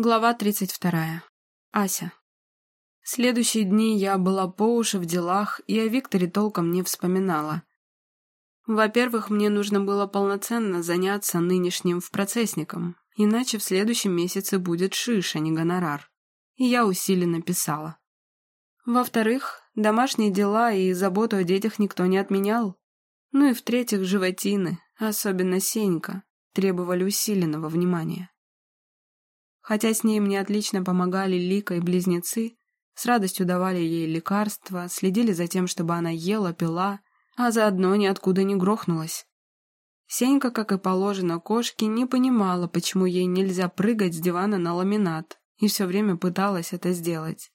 Глава 32. Ася. Следующие дни я была по уши в делах и о Викторе толком не вспоминала. Во-первых, мне нужно было полноценно заняться нынешним в процессником, иначе в следующем месяце будет шиш, а не гонорар. И я усиленно писала. Во-вторых, домашние дела и заботу о детях никто не отменял. Ну и в-третьих, животины, особенно Сенька, требовали усиленного внимания. Хотя с ней мне отлично помогали Лика и близнецы, с радостью давали ей лекарства, следили за тем, чтобы она ела, пила, а заодно ниоткуда не грохнулась. Сенька, как и положено кошке, не понимала, почему ей нельзя прыгать с дивана на ламинат, и все время пыталась это сделать.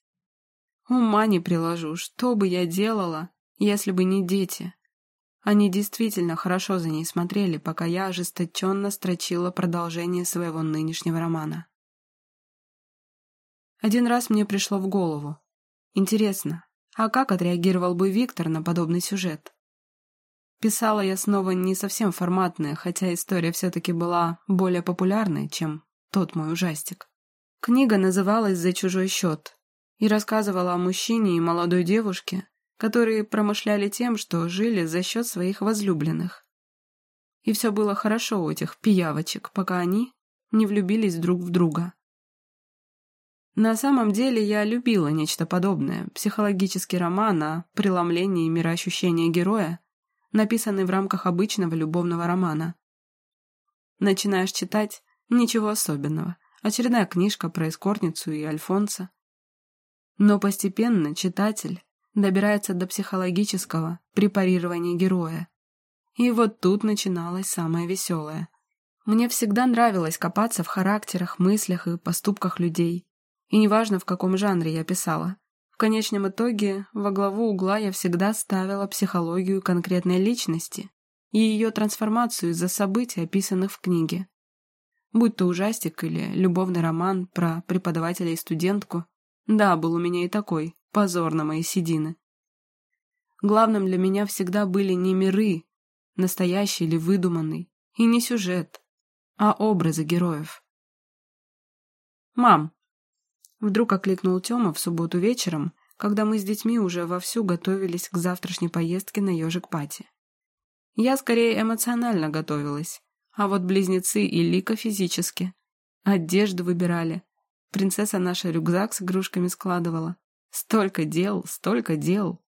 Ума не приложу, что бы я делала, если бы не дети. Они действительно хорошо за ней смотрели, пока я ожесточенно строчила продолжение своего нынешнего романа. Один раз мне пришло в голову. Интересно, а как отреагировал бы Виктор на подобный сюжет? Писала я снова не совсем форматная, хотя история все-таки была более популярной, чем тот мой ужастик. Книга называлась «За чужой счет» и рассказывала о мужчине и молодой девушке, которые промышляли тем, что жили за счет своих возлюбленных. И все было хорошо у этих пиявочек, пока они не влюбились друг в друга. На самом деле я любила нечто подобное, психологический роман о преломлении мироощущения героя, написанный в рамках обычного любовного романа. Начинаешь читать – ничего особенного, очередная книжка про эскортницу и Альфонса. Но постепенно читатель добирается до психологического препарирования героя. И вот тут начиналось самое веселое. Мне всегда нравилось копаться в характерах, мыслях и поступках людей. И неважно, в каком жанре я писала. В конечном итоге во главу угла я всегда ставила психологию конкретной личности и ее трансформацию из-за событий, описанных в книге. Будь то ужастик или любовный роман про преподавателя и студентку. Да, был у меня и такой, позор на мои седины. Главным для меня всегда были не миры, настоящий или выдуманный, и не сюжет, а образы героев. «Мам, Вдруг окликнул Тёма в субботу вечером, когда мы с детьми уже вовсю готовились к завтрашней поездке на ежик-пати. Я скорее эмоционально готовилась, а вот близнецы и Лика физически. Одежду выбирали. Принцесса наша рюкзак с игрушками складывала. Столько дел, столько дел.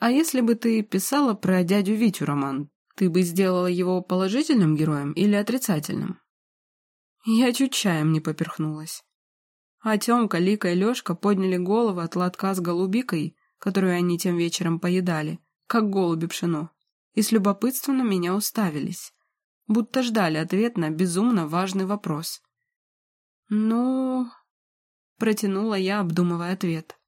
А если бы ты писала про дядю Витю роман, ты бы сделала его положительным героем или отрицательным? Я чуть чаем не поперхнулась. А Тёмка, Лика и Лёшка подняли головы от лотка с голубикой, которую они тем вечером поедали, как голуби пшено, и с любопытством на меня уставились, будто ждали ответ на безумно важный вопрос. «Ну...» — протянула я, обдумывая ответ.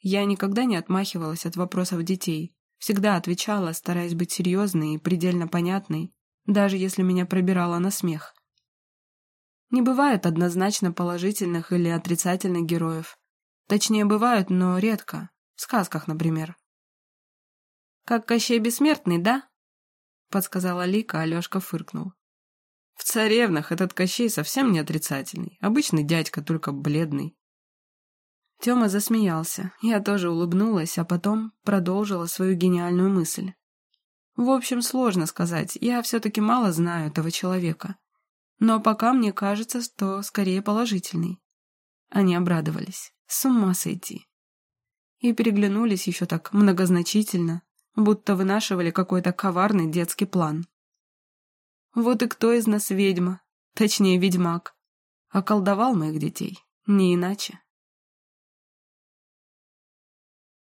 Я никогда не отмахивалась от вопросов детей, всегда отвечала, стараясь быть серьезной и предельно понятной, даже если меня пробирало на смех. Не бывает однозначно положительных или отрицательных героев. Точнее, бывают, но редко. В сказках, например. «Как Кощей Бессмертный, да?» — подсказала Лика, Алешка фыркнул. «В царевнах этот Кощей совсем не отрицательный. Обычный дядька, только бледный». Тёма засмеялся. Я тоже улыбнулась, а потом продолжила свою гениальную мысль. В общем, сложно сказать. Я все-таки мало знаю этого человека. Но пока мне кажется, что скорее положительный. Они обрадовались. С ума сойти. И переглянулись еще так многозначительно, будто вынашивали какой-то коварный детский план. Вот и кто из нас ведьма, точнее ведьмак, околдовал моих детей, не иначе.